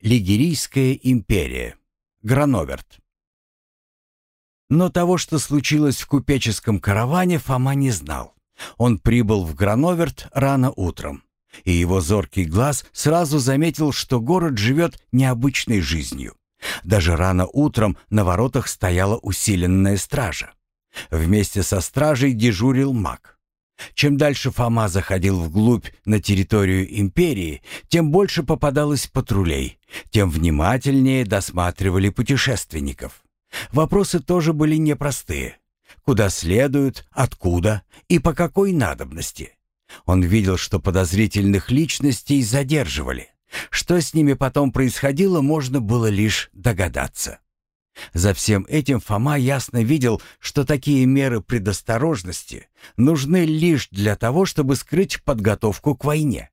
Лигерийская империя. Грановерт. Но того, что случилось в купеческом караване, Фома не знал. Он прибыл в Грановерт рано утром, и его зоркий глаз сразу заметил, что город живет необычной жизнью. Даже рано утром на воротах стояла усиленная стража. Вместе со стражей дежурил маг. Чем дальше Фома заходил вглубь на территорию империи, тем больше попадалось патрулей, тем внимательнее досматривали путешественников. Вопросы тоже были непростые. Куда следуют, откуда и по какой надобности? Он видел, что подозрительных личностей задерживали. Что с ними потом происходило, можно было лишь догадаться. За всем этим Фома ясно видел, что такие меры предосторожности нужны лишь для того, чтобы скрыть подготовку к войне.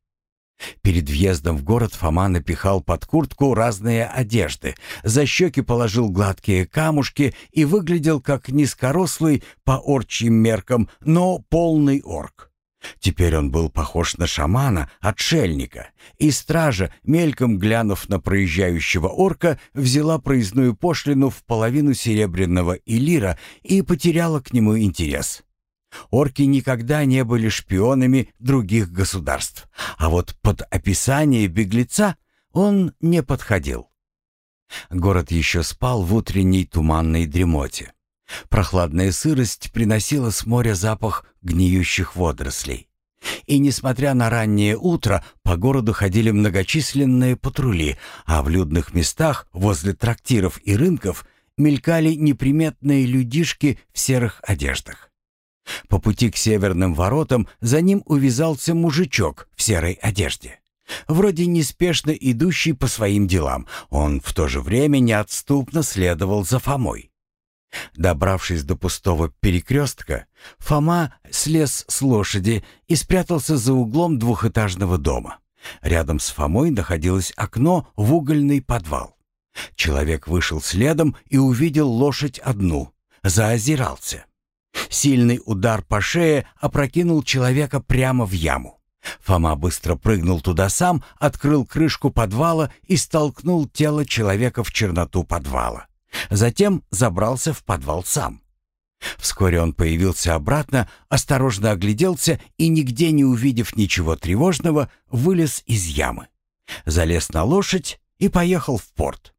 Перед въездом в город Фома напихал под куртку разные одежды, за щеки положил гладкие камушки и выглядел как низкорослый по орчьим меркам, но полный орк. Теперь он был похож на шамана, отшельника, и стража, мельком глянув на проезжающего орка, взяла проездную пошлину в половину серебряного илира и потеряла к нему интерес. Орки никогда не были шпионами других государств, а вот под описание беглеца он не подходил. Город еще спал в утренней туманной дремоте. Прохладная сырость приносила с моря запах гниющих водорослей. И несмотря на раннее утро, по городу ходили многочисленные патрули, а в людных местах, возле трактиров и рынков, мелькали неприметные людишки в серых одеждах. По пути к северным воротам за ним увязался мужичок в серой одежде. Вроде неспешно идущий по своим делам, он в то же время неотступно следовал за Фомой. Добравшись до пустого перекрестка, Фома слез с лошади и спрятался за углом двухэтажного дома. Рядом с Фомой находилось окно в угольный подвал. Человек вышел следом и увидел лошадь одну, заозирался. Сильный удар по шее опрокинул человека прямо в яму. Фома быстро прыгнул туда сам, открыл крышку подвала и столкнул тело человека в черноту подвала. Затем забрался в подвал сам. Вскоре он появился обратно, осторожно огляделся и, нигде не увидев ничего тревожного, вылез из ямы. Залез на лошадь и поехал в порт.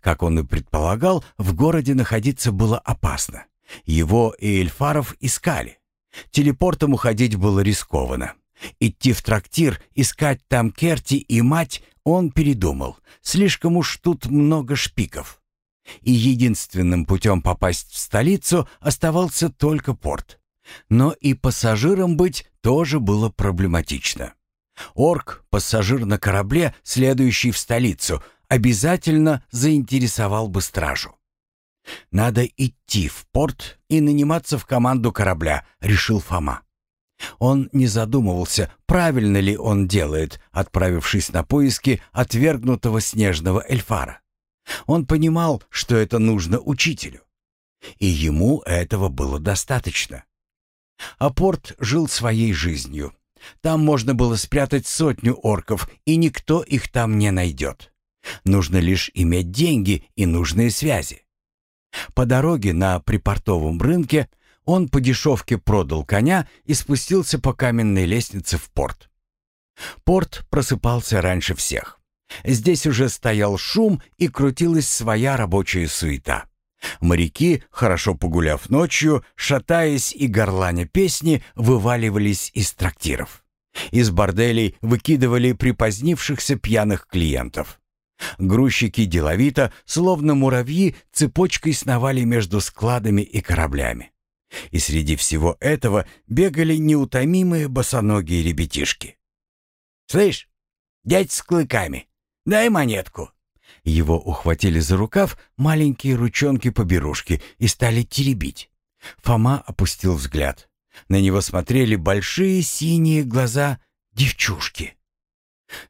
Как он и предполагал, в городе находиться было опасно. Его и Эльфаров искали. Телепортом уходить было рискованно. Идти в трактир, искать там Керти и мать он передумал. Слишком уж тут много шпиков и единственным путем попасть в столицу оставался только порт. Но и пассажиром быть тоже было проблематично. Орк, пассажир на корабле, следующий в столицу, обязательно заинтересовал бы стражу. «Надо идти в порт и наниматься в команду корабля», — решил Фома. Он не задумывался, правильно ли он делает, отправившись на поиски отвергнутого снежного эльфара. Он понимал, что это нужно учителю. И ему этого было достаточно. Апорт жил своей жизнью. Там можно было спрятать сотню орков, и никто их там не найдет. Нужно лишь иметь деньги и нужные связи. По дороге на припортовом рынке он по дешевке продал коня и спустился по каменной лестнице в порт. Порт просыпался раньше всех. Здесь уже стоял шум и крутилась своя рабочая суета. Моряки, хорошо погуляв ночью, шатаясь и горланя песни, вываливались из трактиров. Из борделей выкидывали припозднившихся пьяных клиентов. Грузчики деловито, словно муравьи, цепочкой сновали между складами и кораблями. И среди всего этого бегали неутомимые босоногие ребятишки. «Слышь, дядь с клыками, Дай монетку». Его ухватили за рукав маленькие ручонки-поберушки и стали теребить. Фома опустил взгляд. На него смотрели большие синие глаза девчушки.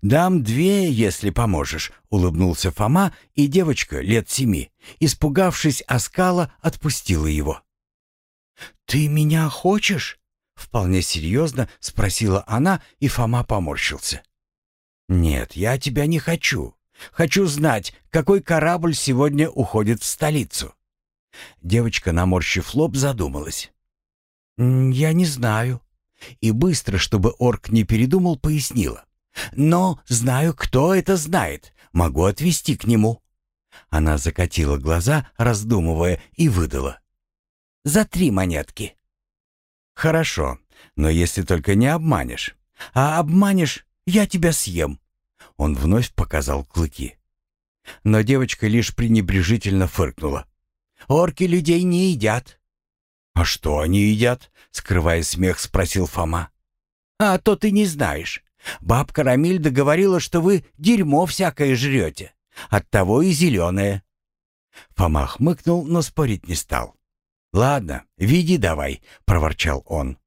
«Дам две, если поможешь», — улыбнулся Фома, и девочка лет семи, испугавшись оскала, отпустила его. «Ты меня хочешь?» — вполне серьезно спросила она, и Фома поморщился. «Нет, я тебя не хочу. Хочу знать, какой корабль сегодня уходит в столицу». Девочка, наморщив лоб, задумалась. «Я не знаю». И быстро, чтобы орк не передумал, пояснила. «Но знаю, кто это знает. Могу отвести к нему». Она закатила глаза, раздумывая, и выдала. «За три монетки». «Хорошо, но если только не обманешь. А обманешь, я тебя съем». Он вновь показал клыки. Но девочка лишь пренебрежительно фыркнула. «Орки людей не едят». «А что они едят?» — скрывая смех, спросил Фома. «А то ты не знаешь. Бабка Рамильда говорила, что вы дерьмо всякое жрете. Оттого и зеленое». Фома хмыкнул, но спорить не стал. «Ладно, веди давай», — проворчал он.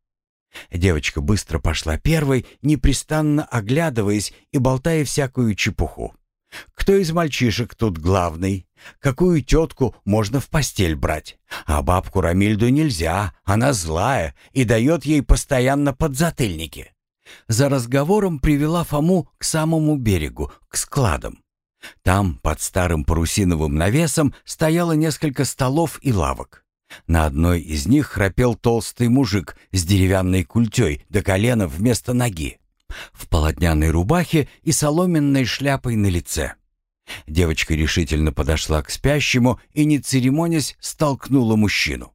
Девочка быстро пошла первой, непрестанно оглядываясь и болтая всякую чепуху. Кто из мальчишек тут главный? Какую тетку можно в постель брать? А бабку Рамильду нельзя, она злая и дает ей постоянно подзатыльники. За разговором привела Фому к самому берегу, к складам. Там, под старым парусиновым навесом, стояло несколько столов и лавок. На одной из них храпел толстый мужик с деревянной культей до колена вместо ноги, в полотняной рубахе и соломенной шляпой на лице. Девочка решительно подошла к спящему и, не церемонясь, столкнула мужчину.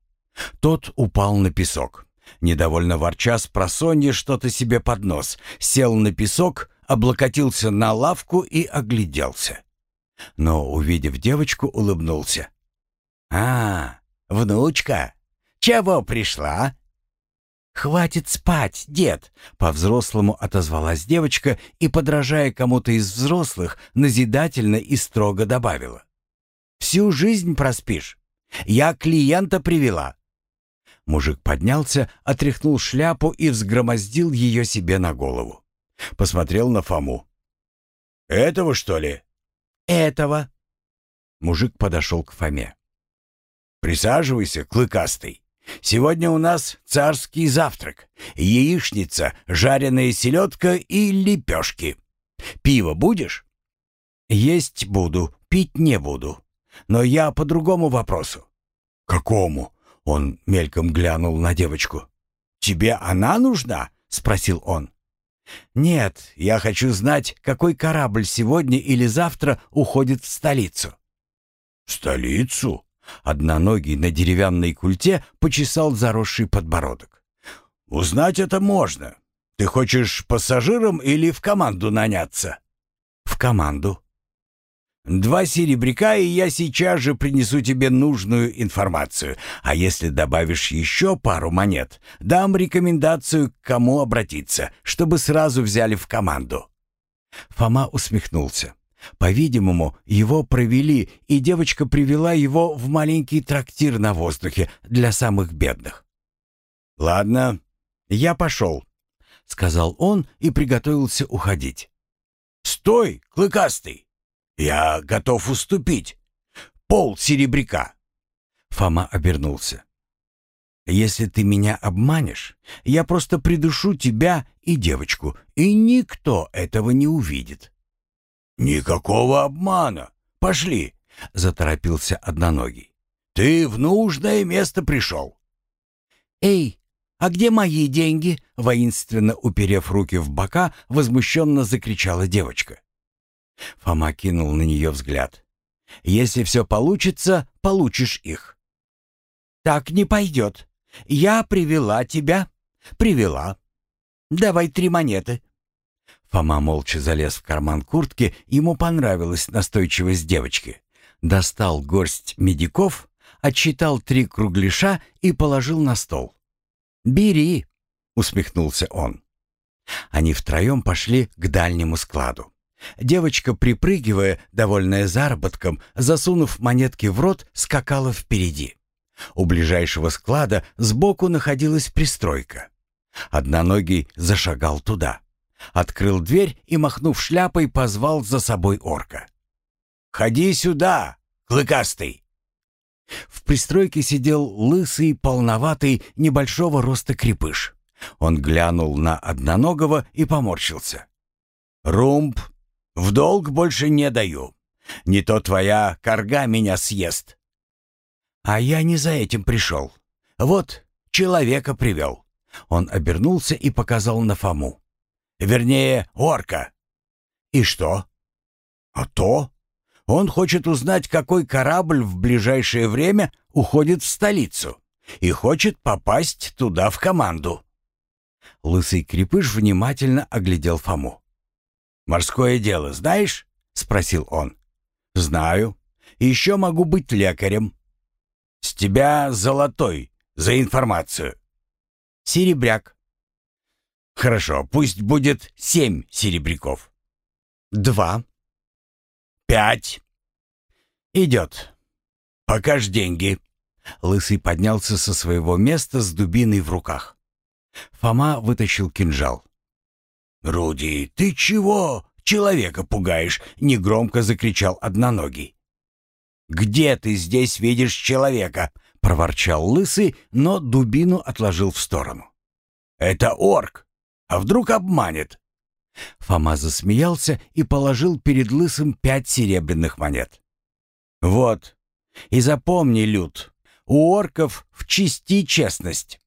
Тот упал на песок. Недовольно ворча с просонья что-то себе под нос, сел на песок, облокотился на лавку и огляделся. Но, увидев девочку, улыбнулся. «А, внучка, чего пришла?» «Хватит спать, дед!» — по-взрослому отозвалась девочка и, подражая кому-то из взрослых, назидательно и строго добавила. «Всю жизнь проспишь. Я клиента привела». Мужик поднялся, отряхнул шляпу и взгромоздил ее себе на голову. Посмотрел на Фому. «Этого, что ли?» «Этого». Мужик подошел к Фоме. «Присаживайся, клыкастый. Сегодня у нас царский завтрак. Яичница, жареная селедка и лепешки. Пиво будешь?» «Есть буду, пить не буду. Но я по другому вопросу». «Какому?» — он мельком глянул на девочку. «Тебе она нужна?» — спросил он. «Нет, я хочу знать, какой корабль сегодня или завтра уходит в столицу». «В столицу?» Одноногий на деревянной культе почесал заросший подбородок. «Узнать это можно. Ты хочешь пассажиром или в команду наняться?» «В команду». Два серебряка, и я сейчас же принесу тебе нужную информацию. А если добавишь еще пару монет, дам рекомендацию, к кому обратиться, чтобы сразу взяли в команду». Фома усмехнулся. По-видимому, его провели, и девочка привела его в маленький трактир на воздухе для самых бедных. «Ладно, я пошел», — сказал он и приготовился уходить. «Стой, клыкастый!» «Я готов уступить. Пол серебряка». Фома обернулся. «Если ты меня обманешь, я просто придушу тебя и девочку, и никто этого не увидит». «Никакого обмана. Пошли», — заторопился одноногий. «Ты в нужное место пришел». «Эй, а где мои деньги?» — воинственно уперев руки в бока, возмущенно закричала девочка. Фома кинул на нее взгляд. «Если все получится, получишь их». «Так не пойдет. Я привела тебя. Привела. Давай три монеты». Фома молча залез в карман куртки, ему понравилась настойчивость девочки. Достал горсть медиков, отсчитал три кругляша и положил на стол. «Бери», — усмехнулся он. Они втроем пошли к дальнему складу. Девочка, припрыгивая, довольная заработком, засунув монетки в рот, скакала впереди. У ближайшего склада сбоку находилась пристройка. Одноногий зашагал туда. Открыл дверь и, махнув шляпой, позвал за собой орка. «Ходи сюда, клыкастый!» В пристройке сидел лысый, полноватый, небольшого роста крепыш. Он глянул на одноногого и поморщился. «Румб в долг больше не даю. Не то твоя корга меня съест». «А я не за этим пришел. Вот, человека привел». Он обернулся и показал на Фому. «Вернее, орка». «И что?» «А то, он хочет узнать, какой корабль в ближайшее время уходит в столицу и хочет попасть туда в команду. Лысый крепыш внимательно оглядел Фому. «Морское дело знаешь?» — спросил он. «Знаю. Еще могу быть лекарем». «С тебя золотой за информацию». «Серебряк». «Хорошо, пусть будет семь серебряков». «Два». «Пять». «Идет. Покажь деньги». Лысый поднялся со своего места с дубиной в руках. Фома вытащил кинжал. «Руди, ты чего человека пугаешь?» — негромко закричал одноногий. «Где ты здесь видишь человека?» — проворчал Лысый, но дубину отложил в сторону. «Это орк. А вдруг обманет?» Фома засмеялся и положил перед Лысым пять серебряных монет. «Вот. И запомни, Люд, у орков в чести честность.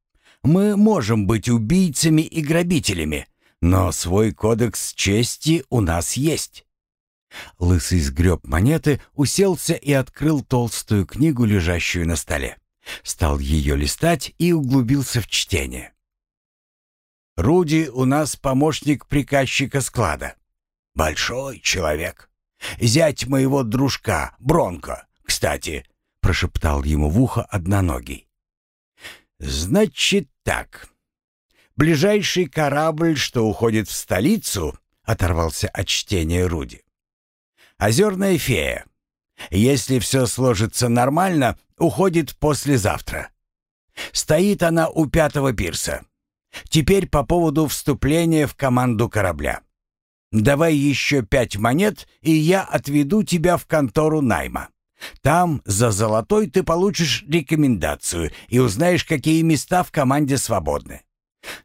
Мы можем быть убийцами и грабителями, но свой кодекс чести у нас есть». Лысый сгреб монеты, уселся и открыл толстую книгу, лежащую на столе. Стал ее листать и углубился в чтение. «Руди у нас помощник приказчика склада. Большой человек. Зять моего дружка, Бронко, кстати», — прошептал ему в ухо одноногий. «Значит так. Ближайший корабль, что уходит в столицу, — оторвался от чтения Руди. Озерная фея. Если все сложится нормально, уходит послезавтра. Стоит она у пятого пирса. Теперь по поводу вступления в команду корабля. Давай еще пять монет, и я отведу тебя в контору найма. Там за золотой ты получишь рекомендацию и узнаешь, какие места в команде свободны.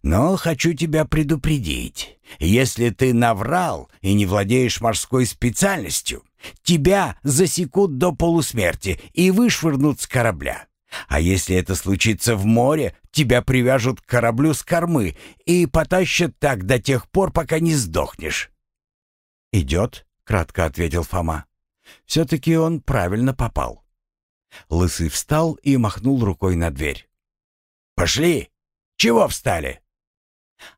Но хочу тебя предупредить. Если ты наврал и не владеешь морской специальностью, тебя засекут до полусмерти и вышвырнут с корабля. А если это случится в море, тебя привяжут к кораблю с кормы и потащат так до тех пор, пока не сдохнешь. «Идет», — кратко ответил Фома. Все-таки он правильно попал. Лысый встал и махнул рукой на дверь. «Пошли! Чего встали?»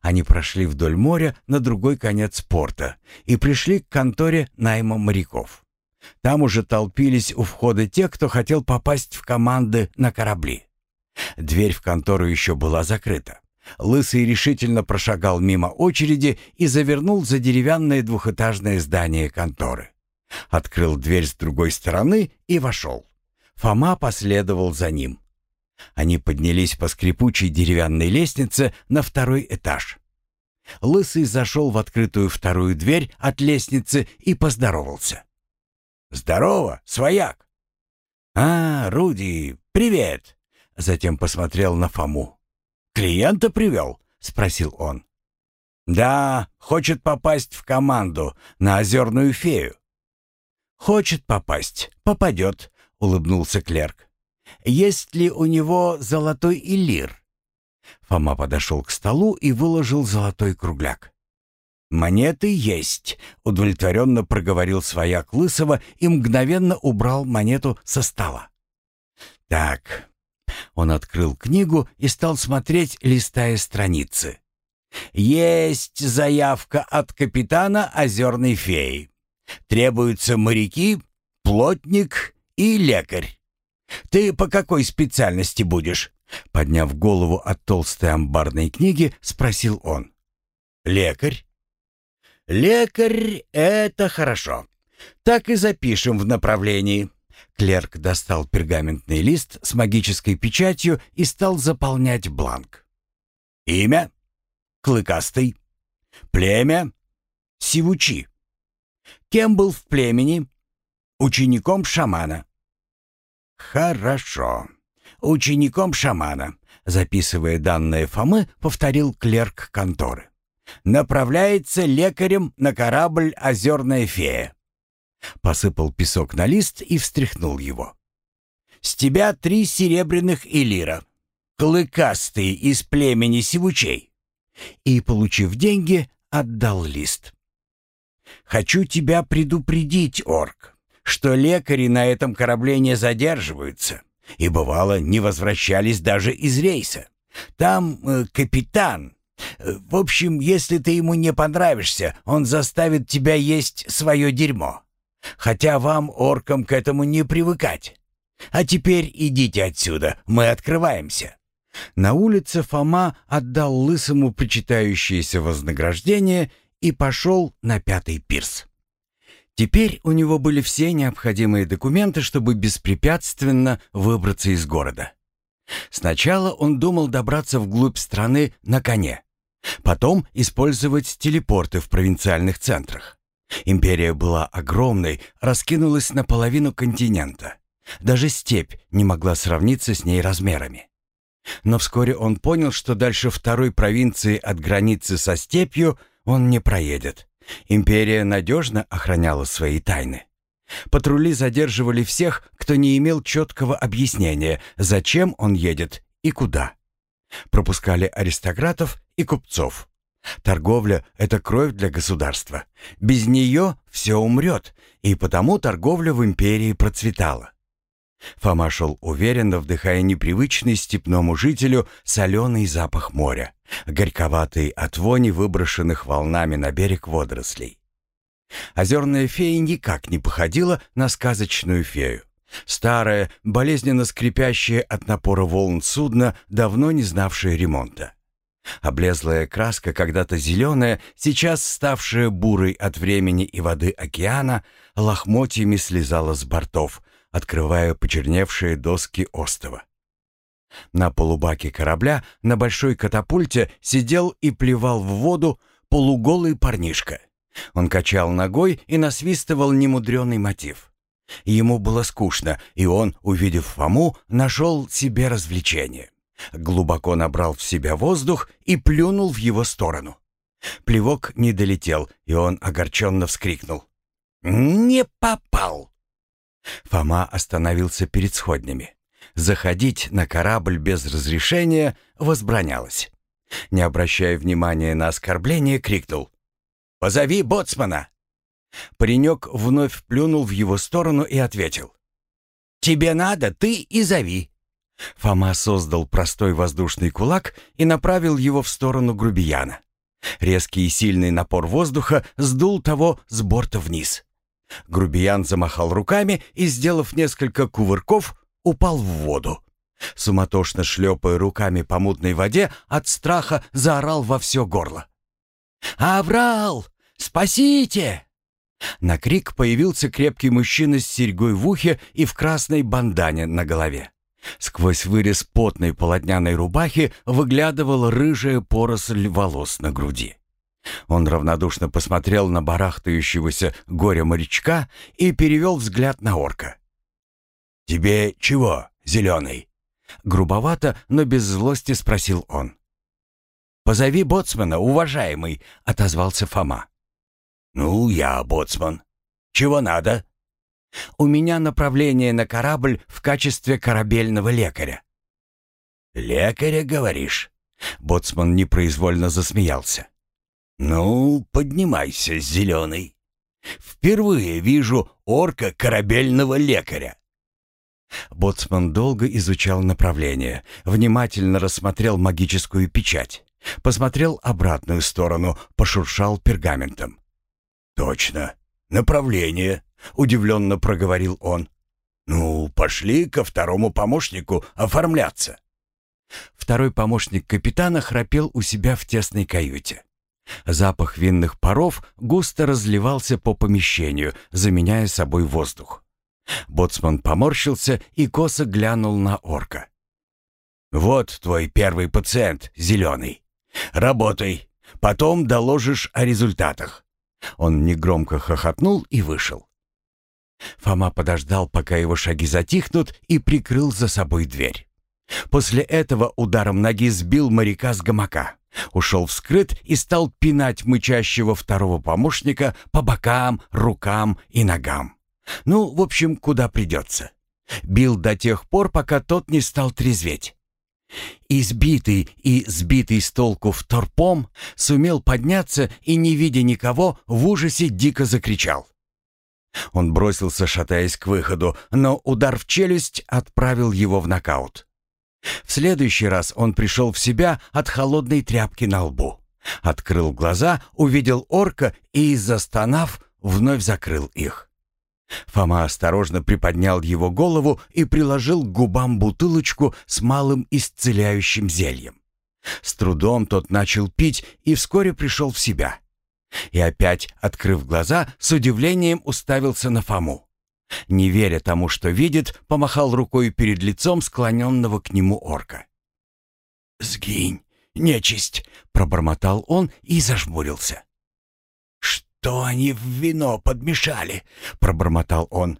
Они прошли вдоль моря на другой конец порта и пришли к конторе найма моряков. Там уже толпились у входа те, кто хотел попасть в команды на корабли. Дверь в контору еще была закрыта. Лысый решительно прошагал мимо очереди и завернул за деревянное двухэтажное здание конторы. Открыл дверь с другой стороны и вошел. Фома последовал за ним. Они поднялись по скрипучей деревянной лестнице на второй этаж. Лысый зашел в открытую вторую дверь от лестницы и поздоровался. «Здорово, свояк!» «А, Руди, привет!» Затем посмотрел на Фому. «Клиента привел?» — спросил он. «Да, хочет попасть в команду на озерную фею. «Хочет попасть, попадет», — улыбнулся клерк. «Есть ли у него золотой элир?» Фома подошел к столу и выложил золотой кругляк. «Монеты есть», — удовлетворенно проговорил свояк Лысого и мгновенно убрал монету со стола. «Так». Он открыл книгу и стал смотреть, листая страницы. «Есть заявка от капитана Озерной феи. Требуются моряки, плотник и лекарь. Ты по какой специальности будешь?» Подняв голову от толстой амбарной книги, спросил он. «Лекарь?» «Лекарь — это хорошо. Так и запишем в направлении». Клерк достал пергаментный лист с магической печатью и стал заполнять бланк. «Имя?» «Клыкастый». «Племя?» «Сивучи». Кем был в племени? Учеником шамана. Хорошо. Учеником шамана. Записывая данные Фомы, повторил клерк конторы. Направляется лекарем на корабль «Озерная фея». Посыпал песок на лист и встряхнул его. «С тебя три серебряных элира, клыкастые из племени сивучей». И, получив деньги, отдал лист. «Хочу тебя предупредить, орк, что лекари на этом корабле не задерживаются и, бывало, не возвращались даже из рейса. Там э, капитан. Э, в общем, если ты ему не понравишься, он заставит тебя есть свое дерьмо. Хотя вам, оркам, к этому не привыкать. А теперь идите отсюда, мы открываемся». На улице Фома отдал лысому почитающееся вознаграждение и пошел на пятый пирс. Теперь у него были все необходимые документы, чтобы беспрепятственно выбраться из города. Сначала он думал добраться вглубь страны на коне, потом использовать телепорты в провинциальных центрах. Империя была огромной, раскинулась на половину континента. Даже степь не могла сравниться с ней размерами. Но вскоре он понял, что дальше второй провинции от границы со степью он не проедет. Империя надежно охраняла свои тайны. Патрули задерживали всех, кто не имел четкого объяснения, зачем он едет и куда. Пропускали аристократов и купцов. Торговля — это кровь для государства. Без нее все умрет, и потому торговля в империи процветала. Фома шел уверенно, вдыхая непривычный степному жителю соленый запах моря, горьковатый от вони выброшенных волнами на берег водорослей. Озерная фея никак не походила на сказочную фею. Старая, болезненно скрипящая от напора волн судно, давно не знавшее ремонта. Облезлая краска, когда-то зеленая, сейчас ставшая бурой от времени и воды океана, лохмотьями слезала с бортов, открывая почерневшие доски остова. На полубаке корабля на большой катапульте сидел и плевал в воду полуголый парнишка. Он качал ногой и насвистывал немудренный мотив. Ему было скучно, и он, увидев Фому, нашел себе развлечение. Глубоко набрал в себя воздух и плюнул в его сторону. Плевок не долетел, и он огорченно вскрикнул. «Не попал!» Фома остановился перед сходнями. Заходить на корабль без разрешения возбранялось. Не обращая внимания на оскорбление, крикнул. «Позови боцмана!» Паренек вновь плюнул в его сторону и ответил. «Тебе надо, ты и зови!» Фома создал простой воздушный кулак и направил его в сторону грубияна. Резкий и сильный напор воздуха сдул того с борта вниз. Грубиян замахал руками и, сделав несколько кувырков, упал в воду. Суматошно шлепая руками по мутной воде, от страха заорал во все горло. «Аврал! Спасите!» На крик появился крепкий мужчина с серьгой в ухе и в красной бандане на голове. Сквозь вырез потной полотняной рубахи выглядывала рыжая поросль волос на груди. Он равнодушно посмотрел на барахтающегося горя-морячка и перевел взгляд на орка. «Тебе чего, зеленый?» Грубовато, но без злости спросил он. «Позови боцмана, уважаемый», — отозвался Фома. «Ну, я боцман. Чего надо?» «У меня направление на корабль в качестве корабельного лекаря». «Лекаря, говоришь?» Боцман непроизвольно засмеялся. «Ну, поднимайся, зеленый. Впервые вижу орка корабельного лекаря». Боцман долго изучал направление, внимательно рассмотрел магическую печать, посмотрел обратную сторону, пошуршал пергаментом. «Точно, направление», — удивленно проговорил он. «Ну, пошли ко второму помощнику оформляться». Второй помощник капитана храпел у себя в тесной каюте. Запах винных паров густо разливался по помещению, заменяя собой воздух. Боцман поморщился и косо глянул на орка. «Вот твой первый пациент, зеленый. Работай, потом доложишь о результатах». Он негромко хохотнул и вышел. Фома подождал, пока его шаги затихнут, и прикрыл за собой дверь. После этого ударом ноги сбил моряка с гамака ушел вскрыт и стал пинать мычащего второго помощника по бокам, рукам и ногам. Ну, в общем, куда придется. Бил до тех пор, пока тот не стал трезветь. Избитый и сбитый с толку вторпом сумел подняться и, не видя никого, в ужасе дико закричал. Он бросился, шатаясь к выходу, но удар в челюсть отправил его в нокаут. В следующий раз он пришел в себя от холодной тряпки на лбу. Открыл глаза, увидел орка и, застонав, вновь закрыл их. Фома осторожно приподнял его голову и приложил к губам бутылочку с малым исцеляющим зельем. С трудом тот начал пить и вскоре пришел в себя. И опять, открыв глаза, с удивлением уставился на Фому. Не веря тому, что видит, помахал рукой перед лицом склоненного к нему орка. «Сгинь, нечисть!» — пробормотал он и зажмурился. «Что они в вино подмешали?» — пробормотал он.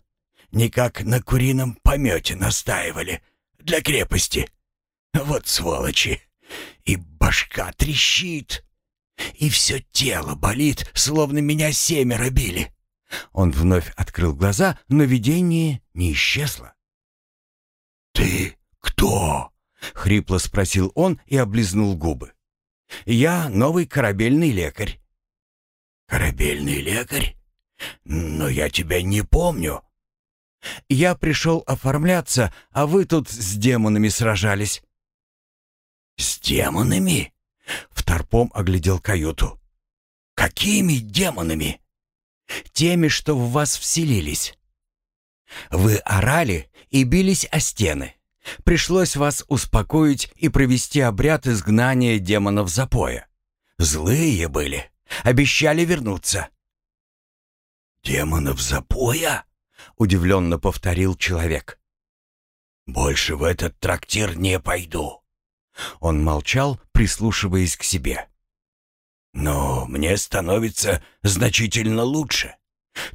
«Никак на курином помете настаивали. Для крепости. Вот сволочи! И башка трещит, и все тело болит, словно меня семеро били». Он вновь открыл глаза, но видение не исчезло. «Ты кто?» — хрипло спросил он и облизнул губы. «Я новый корабельный лекарь». «Корабельный лекарь? Но я тебя не помню». «Я пришел оформляться, а вы тут с демонами сражались». «С демонами?» Вторпом оглядел каюту. «Какими демонами?» «Теми, что в вас вселились. Вы орали и бились о стены. Пришлось вас успокоить и провести обряд изгнания демонов запоя. Злые были, обещали вернуться». «Демонов запоя?» — удивленно повторил человек. «Больше в этот трактир не пойду. Он молчал, прислушиваясь к себе. «Но мне становится значительно лучше.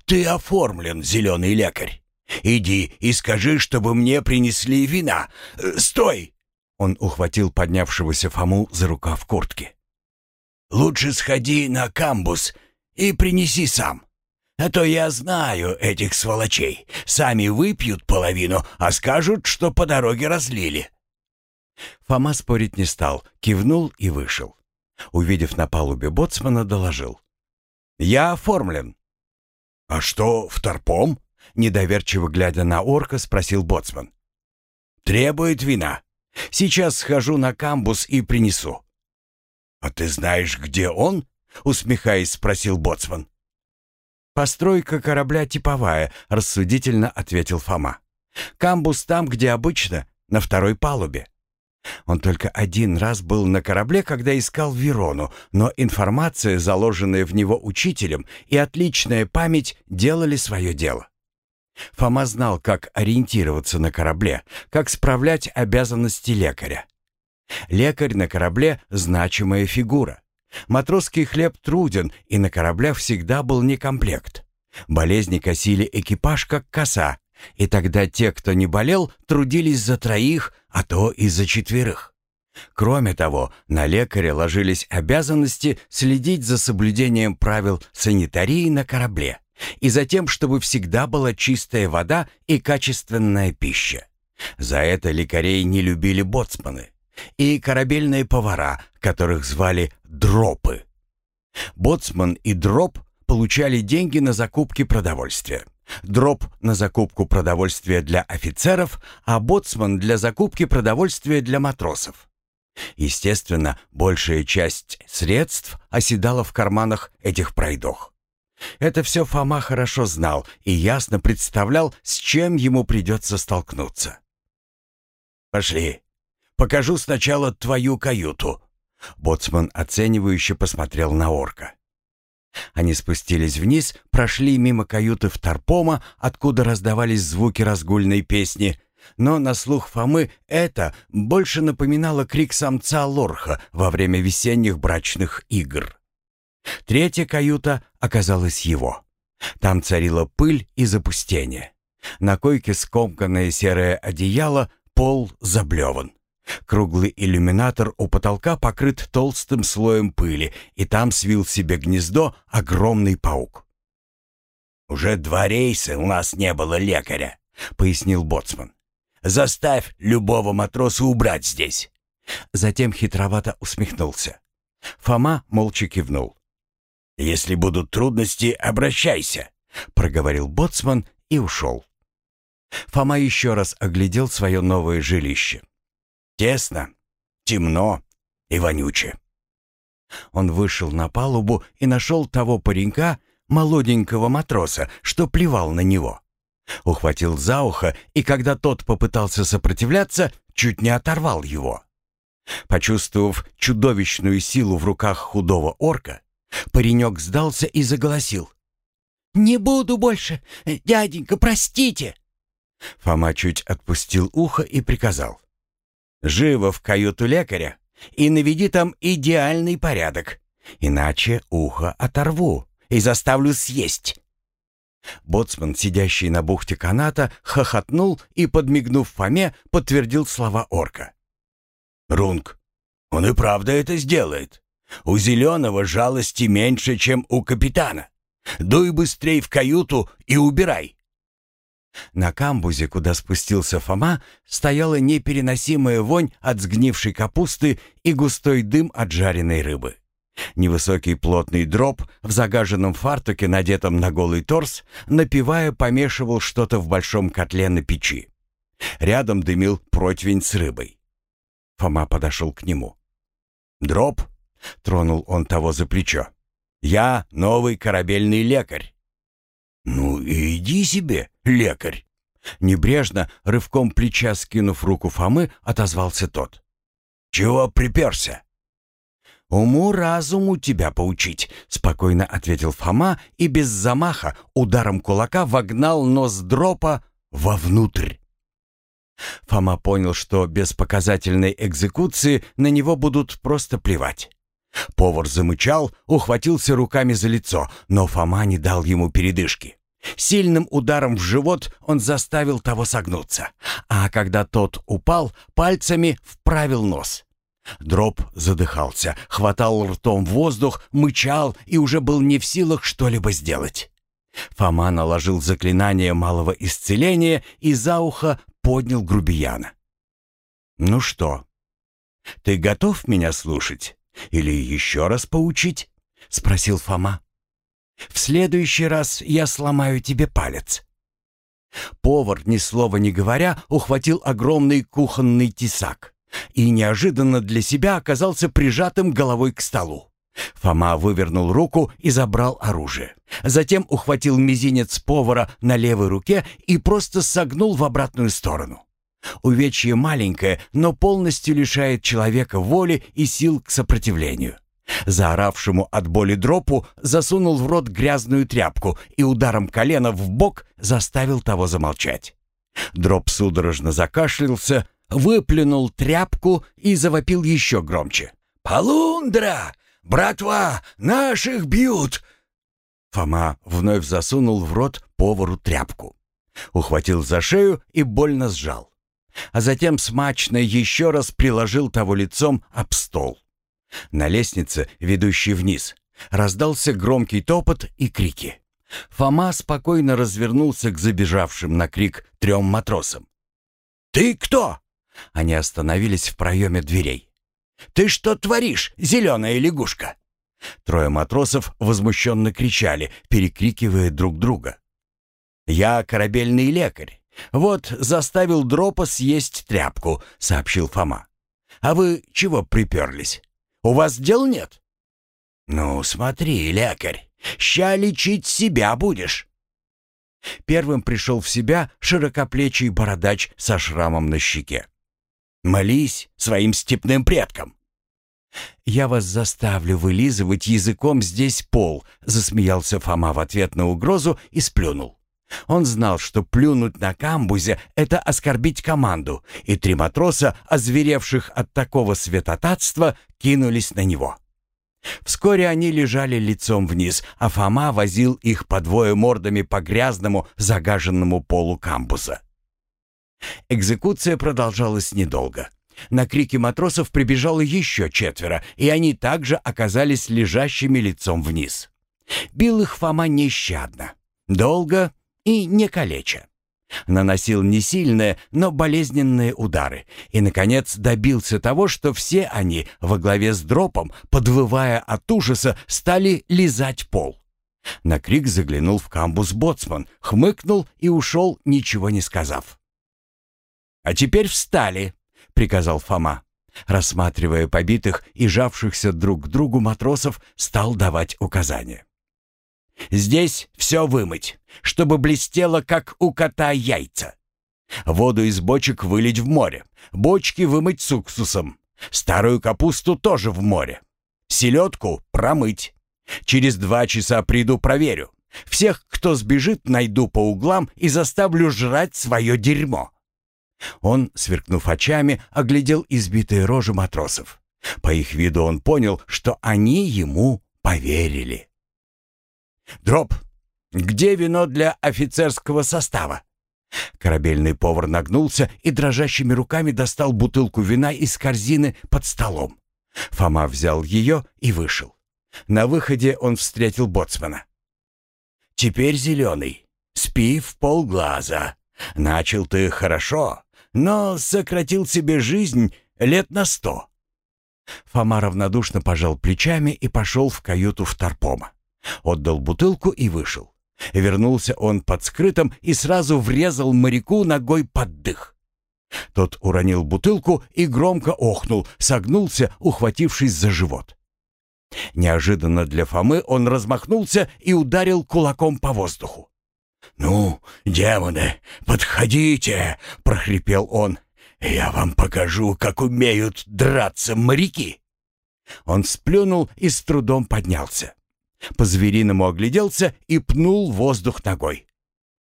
Ты оформлен, зеленый лекарь. Иди и скажи, чтобы мне принесли вина. Э, стой!» Он ухватил поднявшегося Фому за рукав куртки. «Лучше сходи на камбус и принеси сам. А то я знаю этих сволочей. Сами выпьют половину, а скажут, что по дороге разлили. Фома спорить не стал, кивнул и вышел. Увидев на палубе боцмана, доложил. «Я оформлен». «А что, в торпом?» Недоверчиво глядя на орка, спросил боцман. «Требует вина. Сейчас схожу на камбус и принесу». «А ты знаешь, где он?» Усмехаясь, спросил боцман. «Постройка корабля типовая», — рассудительно ответил Фома. «Камбус там, где обычно, на второй палубе». Он только один раз был на корабле, когда искал Верону, но информация, заложенная в него учителем, и отличная память делали свое дело. Фома знал, как ориентироваться на корабле, как справлять обязанности лекаря. Лекарь на корабле — значимая фигура. Матросский хлеб труден, и на корабле всегда был некомплект. Болезни косили экипаж, как коса, и тогда те, кто не болел, трудились за троих, а то и за четверых. Кроме того, на лекаря ложились обязанности следить за соблюдением правил санитарии на корабле и за тем, чтобы всегда была чистая вода и качественная пища. За это лекарей не любили боцманы и корабельные повара, которых звали дропы. Боцман и дроп получали деньги на закупки продовольствия. Дроп на закупку продовольствия для офицеров, а боцман для закупки продовольствия для матросов. Естественно, большая часть средств оседала в карманах этих пройдох. Это все Фома хорошо знал и ясно представлял, с чем ему придется столкнуться. «Пошли. Покажу сначала твою каюту». Боцман оценивающе посмотрел на орка. Они спустились вниз, прошли мимо каюты в Тарпома, откуда раздавались звуки разгульной песни, но на слух Фомы это больше напоминало крик самца Лорха во время весенних брачных игр. Третья каюта оказалась его. Там царила пыль и запустение. На койке скомканное серое одеяло, пол заблеван. Круглый иллюминатор у потолка покрыт толстым слоем пыли, и там свил себе гнездо огромный паук. «Уже два рейса у нас не было лекаря», — пояснил боцман. «Заставь любого матроса убрать здесь». Затем хитровато усмехнулся. Фома молча кивнул. «Если будут трудности, обращайся», — проговорил боцман и ушел. Фома еще раз оглядел свое новое жилище. Тесно, темно и вонюче. Он вышел на палубу и нашел того паренька, молоденького матроса, что плевал на него. Ухватил за ухо, и когда тот попытался сопротивляться, чуть не оторвал его. Почувствовав чудовищную силу в руках худого орка, паренек сдался и заголосил. «Не буду больше! Дяденька, простите!» Фома чуть отпустил ухо и приказал. «Живо в каюту лекаря и наведи там идеальный порядок, иначе ухо оторву и заставлю съесть». Боцман, сидящий на бухте каната, хохотнул и, подмигнув Фоме, подтвердил слова орка. «Рунг, он и правда это сделает. У Зеленого жалости меньше, чем у капитана. Дуй быстрей в каюту и убирай». На камбузе, куда спустился Фома, стояла непереносимая вонь от сгнившей капусты и густой дым от жареной рыбы. Невысокий плотный дроп в загаженном фартуке, надетом на голый торс, напивая, помешивал что-то в большом котле на печи. Рядом дымил противень с рыбой. Фома подошел к нему. «Дроп?» — тронул он того за плечо. «Я новый корабельный лекарь». «Ну иди себе, лекарь!» Небрежно, рывком плеча скинув руку Фомы, отозвался тот. «Чего приперся?» «Уму-разуму тебя поучить», — спокойно ответил Фома и без замаха ударом кулака вогнал нос дропа вовнутрь. Фома понял, что без показательной экзекуции на него будут просто плевать. Повар замычал, ухватился руками за лицо, но Фома не дал ему передышки. Сильным ударом в живот он заставил того согнуться, а когда тот упал, пальцами вправил нос. Дроп задыхался, хватал ртом воздух, мычал и уже был не в силах что-либо сделать. Фома наложил заклинание малого исцеления и за ухо поднял грубияна. «Ну что, ты готов меня слушать? Или еще раз поучить?» — спросил Фома. В следующий раз я сломаю тебе палец». Повар, ни слова не говоря, ухватил огромный кухонный тесак и неожиданно для себя оказался прижатым головой к столу. Фома вывернул руку и забрал оружие. Затем ухватил мизинец повара на левой руке и просто согнул в обратную сторону. Увечье маленькое, но полностью лишает человека воли и сил к сопротивлению. Заоравшему от боли дропу засунул в рот грязную тряпку и ударом колена в бок заставил того замолчать. Дроп судорожно закашлялся, выплюнул тряпку и завопил еще громче. «Полундра! Братва! Наших бьют!» Фома вновь засунул в рот повару тряпку. Ухватил за шею и больно сжал. А затем смачно еще раз приложил того лицом об стол. На лестнице, ведущей вниз, раздался громкий топот и крики. Фома спокойно развернулся к забежавшим на крик трем матросам. «Ты кто?» Они остановились в проеме дверей. «Ты что творишь, зеленая лягушка?» Трое матросов возмущенно кричали, перекрикивая друг друга. «Я корабельный лекарь. Вот заставил дропа съесть тряпку», — сообщил Фома. «А вы чего приперлись?» У вас дел нет?» «Ну, смотри, лекарь, ща лечить себя будешь». Первым пришел в себя широкоплечий бородач со шрамом на щеке. «Молись своим степным предкам». «Я вас заставлю вылизывать языком здесь пол», — засмеялся Фома в ответ на угрозу и сплюнул. Он знал, что плюнуть на камбузе — это оскорбить команду, и три матроса, озверевших от такого святотатства, кинулись на него. Вскоре они лежали лицом вниз, а Фома возил их по двое мордами по грязному, загаженному полу камбуза. Экзекуция продолжалась недолго. На крики матросов прибежало еще четверо, и они также оказались лежащими лицом вниз. Бил их Фома нещадно. Долго и не калеча. Наносил не сильные, но болезненные удары и, наконец, добился того, что все они во главе с дропом, подвывая от ужаса, стали лизать пол. На крик заглянул в камбус боцман, хмыкнул и ушел, ничего не сказав. «А теперь встали», — приказал Фома. Рассматривая побитых и жавшихся друг к другу матросов, стал давать указания. Здесь все вымыть, чтобы блестело, как у кота яйца. Воду из бочек вылить в море, бочки вымыть с уксусом, старую капусту тоже в море, селедку промыть. Через два часа приду проверю. Всех, кто сбежит, найду по углам и заставлю жрать свое дерьмо». Он, сверкнув очами, оглядел избитые рожи матросов. По их виду он понял, что они ему поверили. «Дроп, где вино для офицерского состава?» Корабельный повар нагнулся и дрожащими руками достал бутылку вина из корзины под столом. Фома взял ее и вышел. На выходе он встретил боцмана. «Теперь зеленый. Спи в полглаза. Начал ты хорошо, но сократил себе жизнь лет на сто». Фома равнодушно пожал плечами и пошел в каюту в Тарпома. Отдал бутылку и вышел. Вернулся он под скрытым и сразу врезал моряку ногой под дых. Тот уронил бутылку и громко охнул, согнулся, ухватившись за живот. Неожиданно для Фомы он размахнулся и ударил кулаком по воздуху. «Ну, демоны, подходите!» — прохрипел он. «Я вам покажу, как умеют драться моряки!» Он сплюнул и с трудом поднялся. По-звериному огляделся и пнул воздух ногой.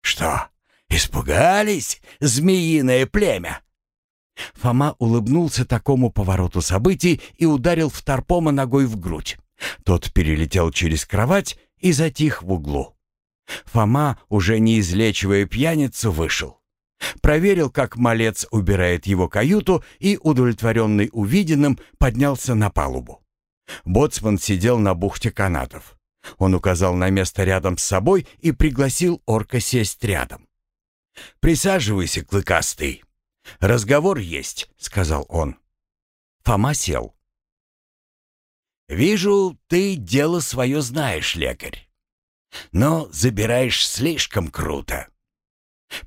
«Что, испугались, змеиное племя?» Фома улыбнулся такому повороту событий и ударил в Тарпома ногой в грудь. Тот перелетел через кровать и затих в углу. Фома, уже не излечивая пьяницу, вышел. Проверил, как малец убирает его каюту и, удовлетворенный увиденным, поднялся на палубу. Боцман сидел на бухте канатов. Он указал на место рядом с собой и пригласил орка сесть рядом. «Присаживайся, клыкастый. Разговор есть», — сказал он. Фома сел. «Вижу, ты дело свое знаешь, лекарь. Но забираешь слишком круто.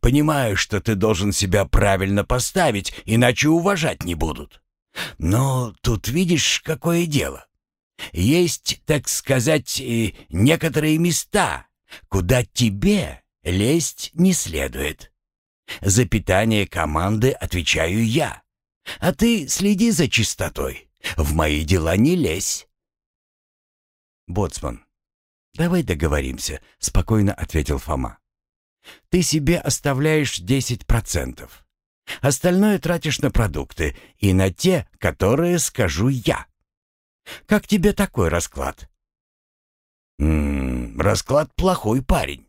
Понимаю, что ты должен себя правильно поставить, иначе уважать не будут. Но тут видишь, какое дело. Есть, так сказать, некоторые места, куда тебе лезть не следует. За питание команды отвечаю я. А ты следи за чистотой. В мои дела не лезь. Боцман, давай договоримся, спокойно ответил Фома. Ты себе оставляешь 10%. Остальное тратишь на продукты и на те, которые скажу я. Как тебе такой расклад? М расклад плохой, парень.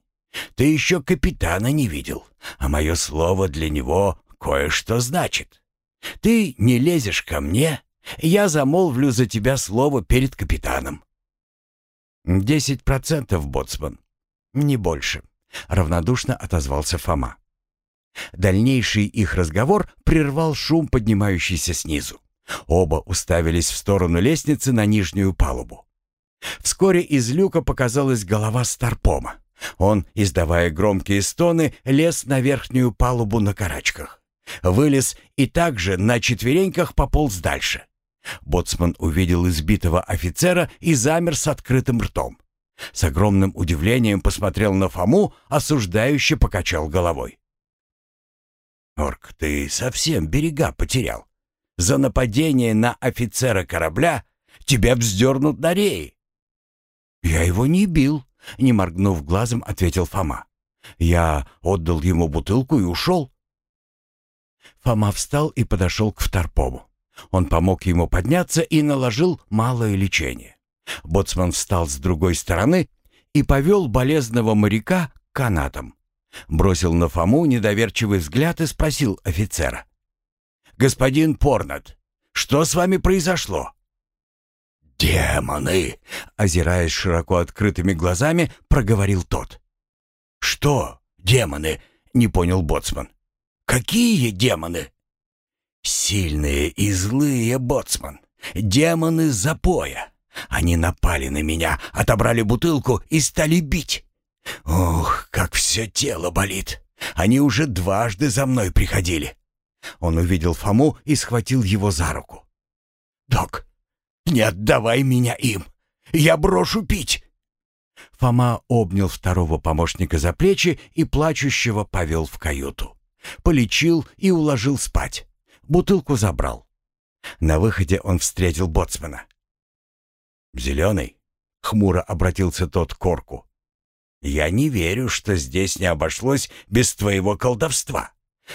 Ты еще капитана не видел, а мое слово для него кое-что значит. Ты не лезешь ко мне, я замолвлю за тебя слово перед капитаном. «Десять процентов, боцман. Не больше», — равнодушно отозвался Фома. Дальнейший их разговор прервал шум, поднимающийся снизу. Оба уставились в сторону лестницы на нижнюю палубу. Вскоре из люка показалась голова Старпома. Он, издавая громкие стоны, лез на верхнюю палубу на карачках. Вылез и также на четвереньках пополз дальше. Боцман увидел избитого офицера и замер с открытым ртом. С огромным удивлением посмотрел на Фому, осуждающе покачал головой. «Орк, ты совсем берега потерял. За нападение на офицера корабля тебя вздернут на реи». «Я его не бил», — не моргнув глазом, ответил Фома. «Я отдал ему бутылку и ушел». Фома встал и подошел к Вторпому. Он помог ему подняться и наложил малое лечение. Боцман встал с другой стороны и повел болезного моряка к канатам. Бросил на Фому недоверчивый взгляд и спросил офицера. «Господин Порнат, что с вами произошло?» «Демоны!» — озираясь широко открытыми глазами, проговорил тот. «Что, демоны?» — не понял Боцман. «Какие демоны?» «Сильные и злые, Боцман. Демоны запоя. Они напали на меня, отобрали бутылку и стали бить. Ох, как все тело болит. Они уже дважды за мной приходили». Он увидел Фому и схватил его за руку. «Док, не отдавай меня им. Я брошу пить. Фома обнял второго помощника за плечи и плачущего повел в каюту. Полечил и уложил спать. Бутылку забрал. На выходе он встретил боцмана. «Зеленый?» — хмуро обратился тот к Корку. «Я не верю, что здесь не обошлось без твоего колдовства.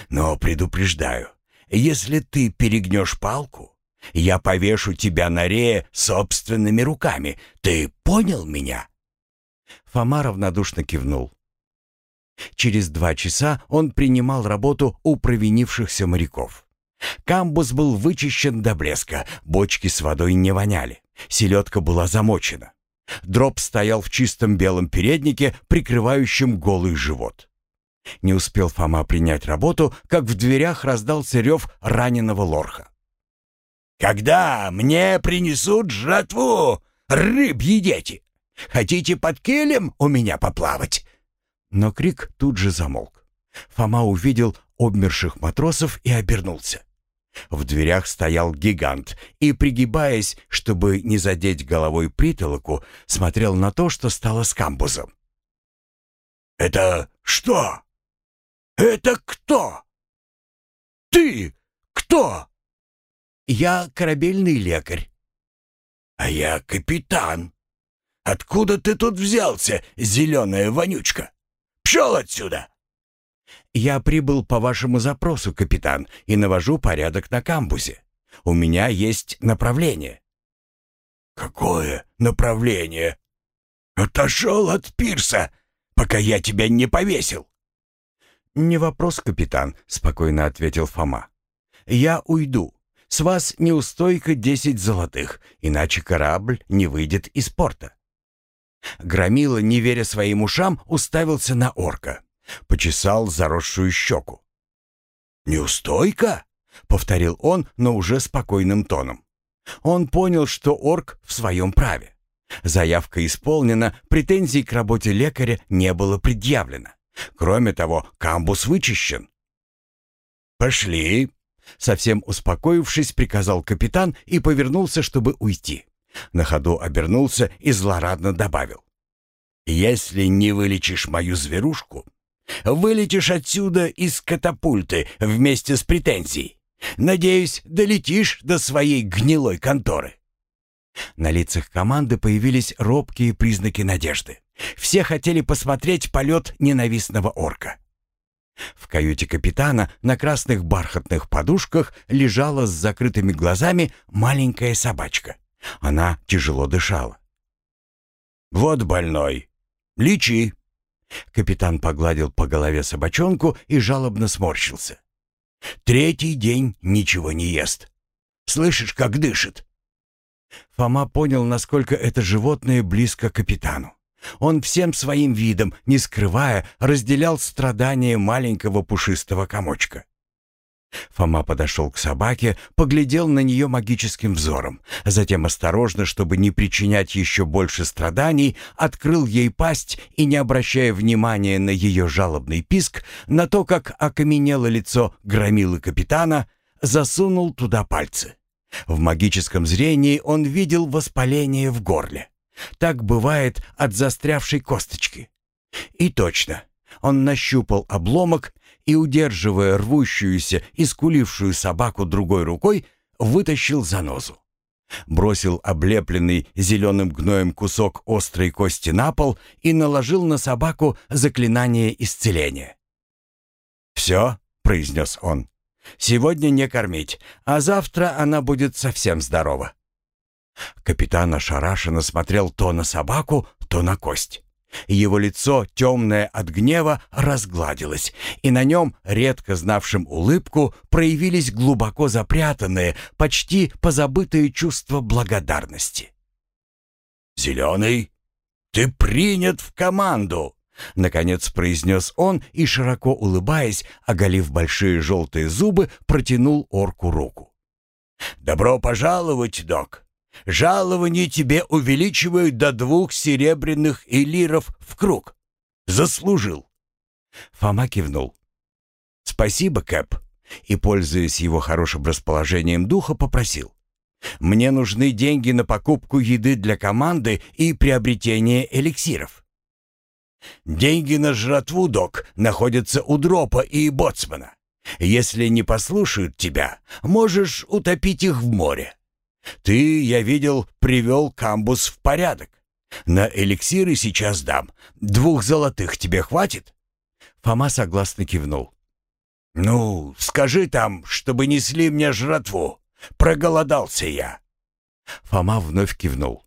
Но предупреждаю, если ты перегнешь палку, я повешу тебя на рее собственными руками. Ты понял меня?» Фома равнодушно кивнул. Через два часа он принимал работу у провинившихся моряков. Камбус был вычищен до блеска, бочки с водой не воняли, селедка была замочена. Дроп стоял в чистом белом переднике, прикрывающем голый живот. Не успел Фома принять работу, как в дверях раздался рев раненого лорха. «Когда мне принесут жратву, рыбьи дети?» Хотите под келем у меня поплавать?» Но крик тут же замолк. Фома увидел обмерших матросов и обернулся. В дверях стоял гигант и, пригибаясь, чтобы не задеть головой притолоку, смотрел на то, что стало с камбузом. «Это что? Это кто? Ты кто?» «Я корабельный лекарь». «А я капитан», Откуда ты тут взялся, зеленая вонючка? Пшел отсюда!» «Я прибыл по вашему запросу, капитан, и навожу порядок на камбузе. У меня есть направление». «Какое направление?» «Отошел от пирса, пока я тебя не повесил». «Не вопрос, капитан», — спокойно ответил Фома. «Я уйду. С вас неустойка десять золотых, иначе корабль не выйдет из порта». Громила, не веря своим ушам, уставился на орка. Почесал заросшую щеку. «Неустойка?» — повторил он, но уже спокойным тоном. Он понял, что орк в своем праве. Заявка исполнена, претензий к работе лекаря не было предъявлено. Кроме того, камбус вычищен. «Пошли!» Совсем успокоившись, приказал капитан и повернулся, чтобы уйти. На ходу обернулся и злорадно добавил. «Если не вылечишь мою зверушку, вылетишь отсюда из катапульты вместе с претензией. Надеюсь, долетишь до своей гнилой конторы». На лицах команды появились робкие признаки надежды. Все хотели посмотреть полет ненавистного орка. В каюте капитана на красных бархатных подушках лежала с закрытыми глазами маленькая собачка. Она тяжело дышала. «Вот больной. Лечи!» Капитан погладил по голове собачонку и жалобно сморщился. «Третий день ничего не ест. Слышишь, как дышит?» Фома понял, насколько это животное близко капитану. Он всем своим видом, не скрывая, разделял страдания маленького пушистого комочка. Фома подошел к собаке, поглядел на нее магическим взором, затем осторожно, чтобы не причинять еще больше страданий, открыл ей пасть и, не обращая внимания на ее жалобный писк, на то, как окаменело лицо громилы капитана, засунул туда пальцы. В магическом зрении он видел воспаление в горле. Так бывает от застрявшей косточки. И точно, он нащупал обломок и, удерживая рвущуюся и скулившую собаку другой рукой, вытащил занозу. Бросил облепленный зеленым гноем кусок острой кости на пол и наложил на собаку заклинание исцеления. «Все», — произнес он, — «сегодня не кормить, а завтра она будет совсем здорова». Капитан ошарашенно смотрел то на собаку, то на кость. Его лицо, темное от гнева, разгладилось, и на нем, редко знавшим улыбку, проявились глубоко запрятанные, почти позабытые чувства благодарности. «Зеленый, ты принят в команду!» Наконец произнес он и, широко улыбаясь, оголив большие желтые зубы, протянул орку руку. «Добро пожаловать, док! Жалование тебе увеличивают до двух серебряных элиров в круг. Заслужил!» Фома кивнул. «Спасибо, Кэп!» И, пользуясь его хорошим расположением духа, попросил. «Мне нужны деньги на покупку еды для команды и приобретение эликсиров». «Деньги на жратву, док, находятся у Дропа и Боцмана. Если не послушают тебя, можешь утопить их в море. Ты, я видел, привел камбус в порядок. На эликсиры сейчас дам. Двух золотых тебе хватит?» Фома согласно кивнул. «Ну, скажи там, чтобы несли мне жратву. Проголодался я». Фома вновь кивнул.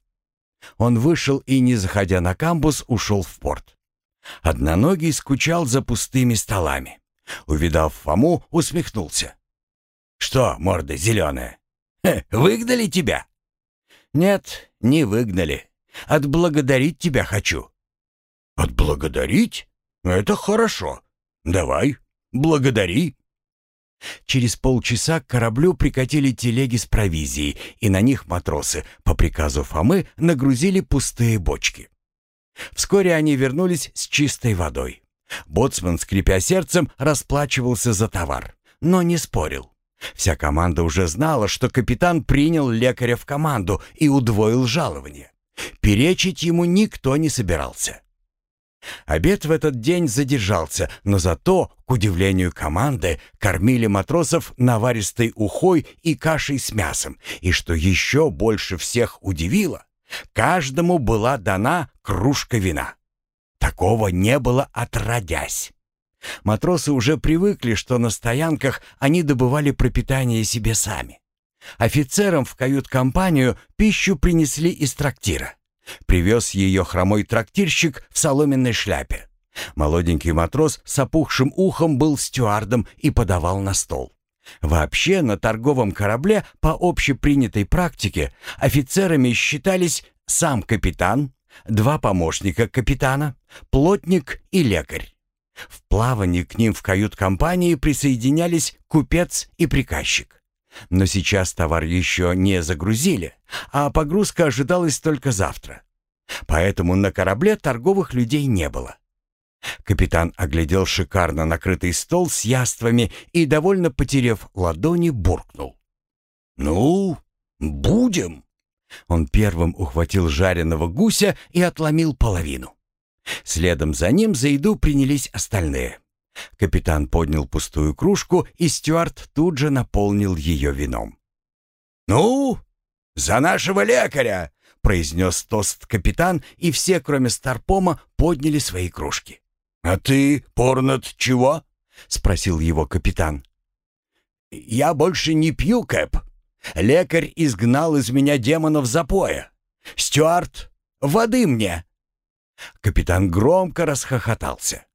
Он вышел и, не заходя на камбус, ушел в порт. Одноногий скучал за пустыми столами. Увидав Фому, усмехнулся. «Что, морда зеленая, выгнали тебя?» «Нет, не выгнали. Отблагодарить тебя хочу». «Отблагодарить? Это хорошо. Давай, благодари». Через полчаса к кораблю прикатили телеги с провизией, и на них матросы, по приказу Фомы, нагрузили пустые бочки. Вскоре они вернулись с чистой водой. Боцман, скрипя сердцем, расплачивался за товар, но не спорил. Вся команда уже знала, что капитан принял лекаря в команду и удвоил жалование. Перечить ему никто не собирался. Обед в этот день задержался, но зато, к удивлению команды, кормили матросов наваристой ухой и кашей с мясом, и что еще больше всех удивило, каждому была дана кружка вина. Такого не было отродясь. Матросы уже привыкли, что на стоянках они добывали пропитание себе сами. Офицерам в кают-компанию пищу принесли из трактира. Привез ее хромой трактирщик в соломенной шляпе. Молоденький матрос с опухшим ухом был стюардом и подавал на стол. Вообще на торговом корабле по общепринятой практике офицерами считались сам капитан, два помощника капитана, плотник и лекарь. В плавании к ним в кают-компании присоединялись купец и приказчик. Но сейчас товар еще не загрузили, а погрузка ожидалась только завтра. Поэтому на корабле торговых людей не было. Капитан оглядел шикарно накрытый стол с яствами и, довольно потерев ладони, буркнул. «Ну, будем!» Он первым ухватил жареного гуся и отломил половину. Следом за ним за еду принялись остальные. Капитан поднял пустую кружку, и Стюарт тут же наполнил ее вином. «Ну, за нашего лекаря!» — произнес тост капитан, и все, кроме Старпома, подняли свои кружки. «А ты, Порнат, чего?» — спросил его капитан. «Я больше не пью, Кэп. Лекарь изгнал из меня демонов запоя. Стюарт, воды мне!» Капитан громко расхохотался.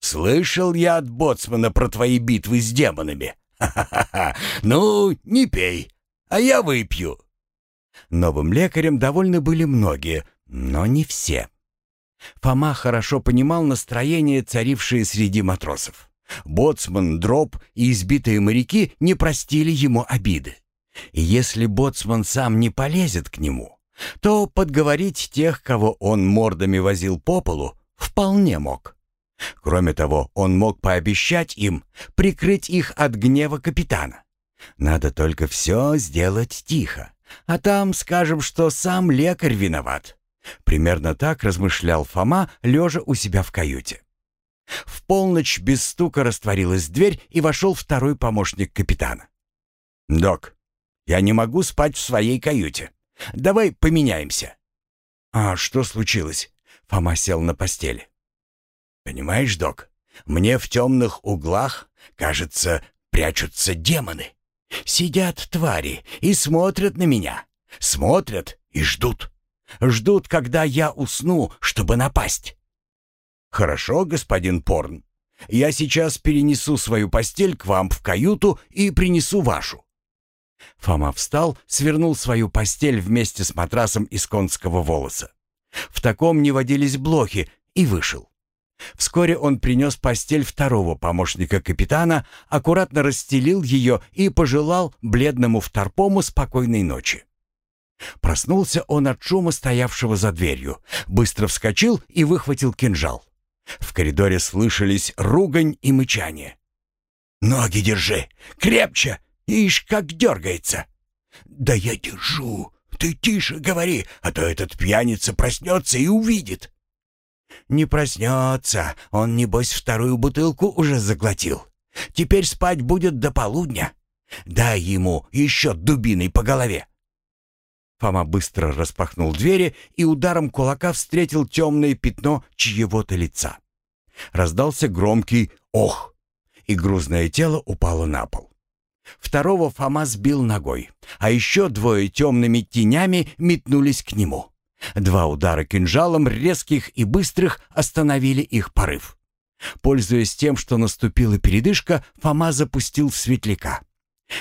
«Слышал я от боцмана про твои битвы с демонами. Ха-ха-ха! Ну, не пей, а я выпью». Новым лекарем довольны были многие, но не все. Фома хорошо понимал настроение, царившее среди матросов. Боцман, дроп и избитые моряки не простили ему обиды. И если боцман сам не полезет к нему, то подговорить тех, кого он мордами возил по полу, вполне мог. Кроме того, он мог пообещать им прикрыть их от гнева капитана. Надо только все сделать тихо, а там скажем, что сам лекарь виноват. Примерно так размышлял Фома, лежа у себя в каюте. В полночь без стука растворилась дверь, и вошел второй помощник капитана. «Док, я не могу спать в своей каюте. Давай поменяемся». «А что случилось?» Фома сел на постели. «Понимаешь, док, мне в темных углах, кажется, прячутся демоны. Сидят твари и смотрят на меня. Смотрят и ждут. Ждут, когда я усну, чтобы напасть». «Хорошо, господин Порн. Я сейчас перенесу свою постель к вам в каюту и принесу вашу. Фома встал, свернул свою постель вместе с матрасом из конского волоса. В таком не водились блохи и вышел. Вскоре он принес постель второго помощника капитана, аккуратно расстелил ее и пожелал бледному вторпому спокойной ночи. Проснулся он от шума, стоявшего за дверью, быстро вскочил и выхватил кинжал. В коридоре слышались ругань и мычание. «Ноги держи! Крепче! Ишь, как дергается!» «Да я держу! Ты тише говори, а то этот пьяница проснется и увидит!» «Не проснется, он, небось, вторую бутылку уже заглотил. Теперь спать будет до полудня. Дай ему еще дубиной по голове!» Фома быстро распахнул двери и ударом кулака встретил темное пятно чьего-то лица. Раздался громкий «ох!» и грузное тело упало на пол. Второго Фома сбил ногой, а еще двое темными тенями метнулись к нему. Два удара кинжалом, резких и быстрых, остановили их порыв. Пользуясь тем, что наступила передышка, Фома запустил светляка.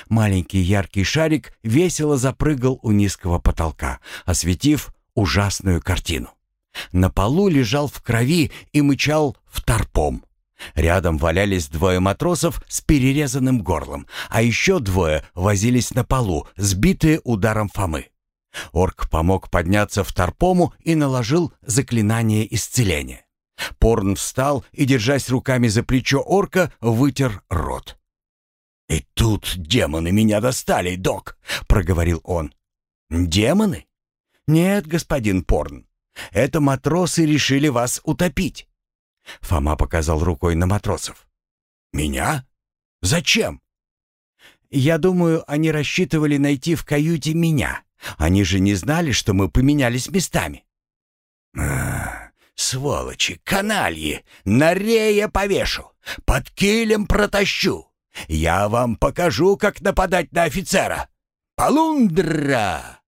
Маленький яркий шарик весело запрыгал у низкого потолка, осветив ужасную картину. На полу лежал в крови и мычал в торпом. Рядом валялись двое матросов с перерезанным горлом, а еще двое возились на полу, сбитые ударом Фомы. Орк помог подняться в торпому и наложил заклинание исцеления. Порн встал и, держась руками за плечо орка, вытер рот. «И тут демоны меня достали, док», — проговорил он. «Демоны? Нет, господин Порн. Это матросы решили вас утопить». Фома показал рукой на матросов. «Меня? Зачем?» «Я думаю, они рассчитывали найти в каюте меня. Они же не знали, что мы поменялись местами». «А, сволочи, канальи! На рея повешу! Под килем протащу! Я вам покажу, как нападать на офицера! Полундра!»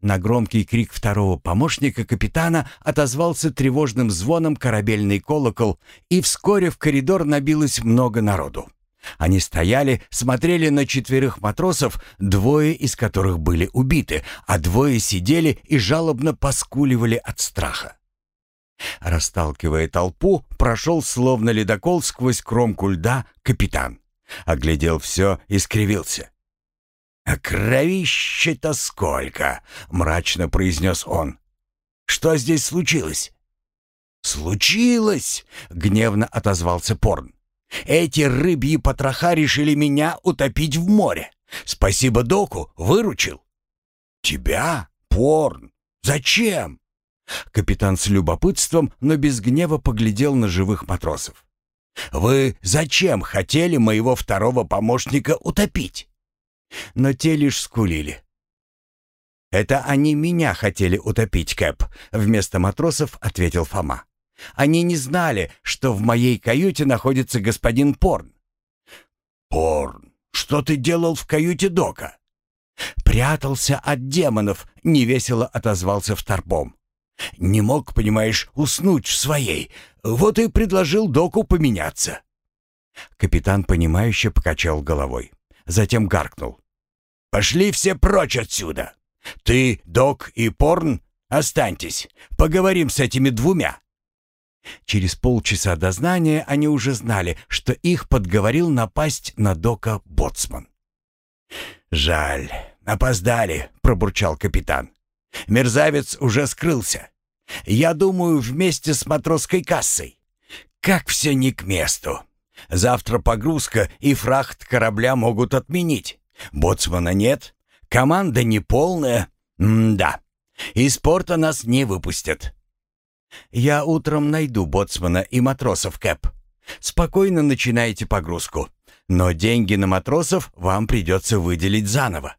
На громкий крик второго помощника капитана отозвался тревожным звоном корабельный колокол, и вскоре в коридор набилось много народу. Они стояли, смотрели на четверых матросов, двое из которых были убиты, а двое сидели и жалобно поскуливали от страха. Расталкивая толпу, прошел словно ледокол сквозь кромку льда капитан. Оглядел все и скривился. «А кровище-то сколько!» — мрачно произнес он. «Что здесь случилось?» «Случилось!» — гневно отозвался Порн. «Эти рыбьи потроха решили меня утопить в море. Спасибо доку, выручил». «Тебя? Порн? Зачем?» Капитан с любопытством, но без гнева поглядел на живых матросов. «Вы зачем хотели моего второго помощника утопить?» Но те лишь скулили. «Это они меня хотели утопить, Кэп», — вместо матросов ответил Фома. «Они не знали, что в моей каюте находится господин Порн». «Порн, что ты делал в каюте Дока?» «Прятался от демонов», — невесело отозвался в торпом. «Не мог, понимаешь, уснуть в своей, вот и предложил Доку поменяться». Капитан, понимающе покачал головой. Затем гаркнул. «Пошли все прочь отсюда! Ты, Док и Порн, останьтесь, поговорим с этими двумя!» Через полчаса дознания они уже знали, что их подговорил напасть на Дока Боцман. «Жаль, опоздали», — пробурчал капитан. «Мерзавец уже скрылся. Я думаю, вместе с матросской кассой. Как все не к месту. Завтра погрузка и фрахт корабля могут отменить. Боцмана нет, команда неполная. М-да, из порта нас не выпустят. Я утром найду боцмана и матросов, Кэп. Спокойно начинайте погрузку. Но деньги на матросов вам придется выделить заново.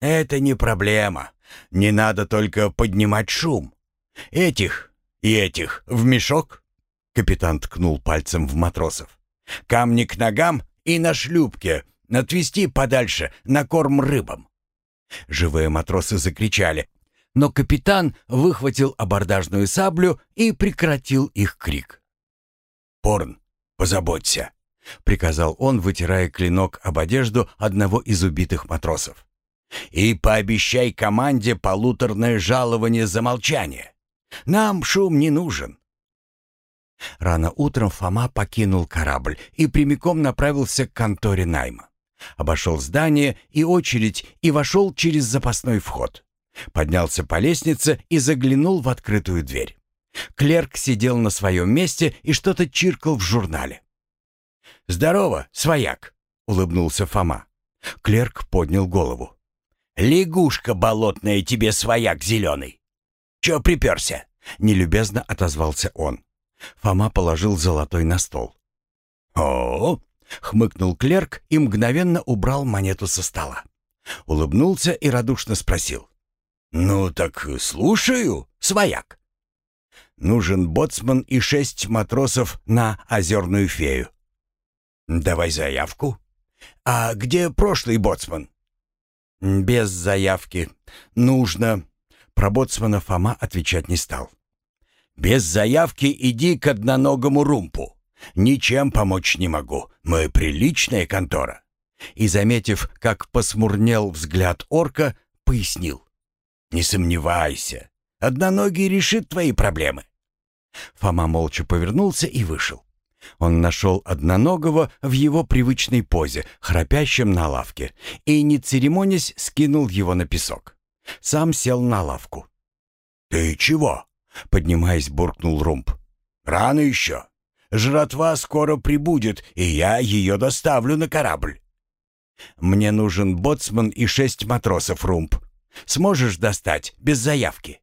Это не проблема. Не надо только поднимать шум. Этих и этих в мешок Капитан ткнул пальцем в матросов. «Камни к ногам и на шлюпке. Отвести подальше, на корм рыбам». Живые матросы закричали, но капитан выхватил абордажную саблю и прекратил их крик. «Порн, позаботься», — приказал он, вытирая клинок об одежду одного из убитых матросов. «И пообещай команде полуторное жалование за молчание. Нам шум не нужен. Рано утром Фома покинул корабль и прямиком направился к конторе найма. Обошел здание и очередь и вошел через запасной вход. Поднялся по лестнице и заглянул в открытую дверь. Клерк сидел на своем месте и что-то чиркал в журнале. «Здорово, свояк!» — улыбнулся Фома. Клерк поднял голову. «Лягушка болотная тебе, свояк зеленый! Чё приперся?» — нелюбезно отозвался он. Фома положил золотой на стол. «О!» — хмыкнул клерк и мгновенно убрал монету со стола. Улыбнулся и радушно спросил. «Ну так слушаю, свояк». «Нужен боцман и шесть матросов на озерную фею». «Давай заявку». «А где прошлый боцман?» «Без заявки. Нужно». Про боцмана Фома отвечать не стал. «Без заявки иди к одноногому румпу. Ничем помочь не могу. Мы приличная контора». И, заметив, как посмурнел взгляд орка, пояснил. «Не сомневайся. Одноногий решит твои проблемы». Фома молча повернулся и вышел. Он нашел одноногого в его привычной позе, храпящем на лавке, и, не церемонясь, скинул его на песок. Сам сел на лавку. «Ты чего?» — поднимаясь, буркнул Румб. «Рано еще. Жратва скоро прибудет, и я ее доставлю на корабль». «Мне нужен боцман и шесть матросов, Румб. Сможешь достать без заявки?»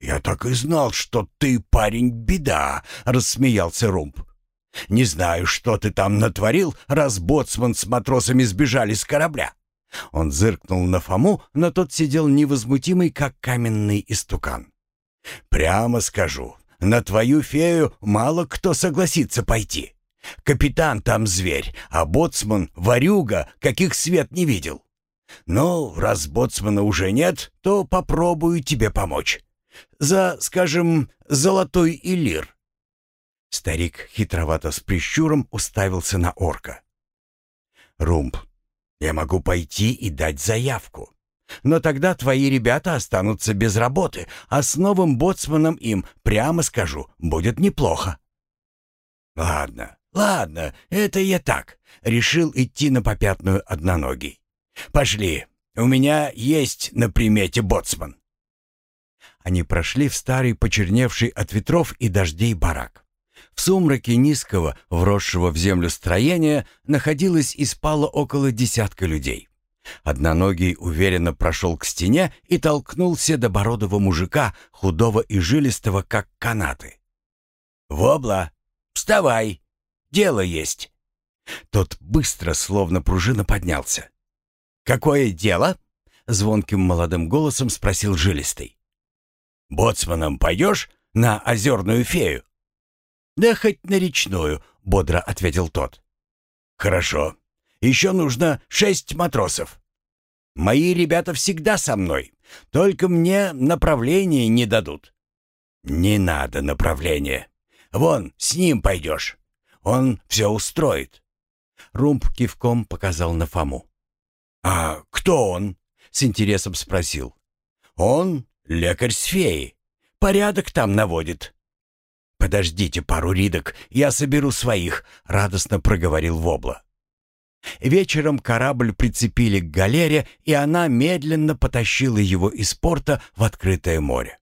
«Я так и знал, что ты, парень, беда», — рассмеялся Румб. «Не знаю, что ты там натворил, раз боцман с матросами сбежали с корабля». Он зыркнул на Фому, но тот сидел невозмутимый, как каменный истукан. «Прямо скажу, на твою фею мало кто согласится пойти. Капитан там зверь, а боцман — ворюга, каких свет не видел. Но раз боцмана уже нет, то попробую тебе помочь. За, скажем, золотой илир». Старик хитровато с прищуром уставился на орка. «Румб, я могу пойти и дать заявку. Но тогда твои ребята останутся без работы, а с новым боцманом им, прямо скажу, будет неплохо». «Ладно, ладно, это я так. Решил идти на попятную одноногий. Пошли, у меня есть на примете боцман». Они прошли в старый, почерневший от ветров и дождей барак. В сумраке низкого, вросшего в землю строения, находилось и спало около десятка людей. Одноногий уверенно прошел к стене и толкнул седобородого мужика, худого и жилистого, как канаты. «Вобла, вставай! Дело есть!» Тот быстро, словно пружина, поднялся. «Какое дело?» — звонким молодым голосом спросил жилистый. «Боцманом пойдешь на озерную фею?» «Да хоть на речную», — бодро ответил тот. «Хорошо. Еще нужно шесть матросов. Мои ребята всегда со мной, только мне направление не дадут». «Не надо направления. Вон, с ним пойдешь. Он все устроит». Румб кивком показал на Фому. «А кто он?» — с интересом спросил. «Он лекарь с феи. Порядок там наводит». «Подождите пару ридок, я соберу своих», — радостно проговорил Вобла. Вечером корабль прицепили к галере, и она медленно потащила его из порта в открытое море.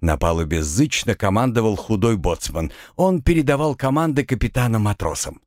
На палубе зычно командовал худой боцман. Он передавал команды капитанам-матросам.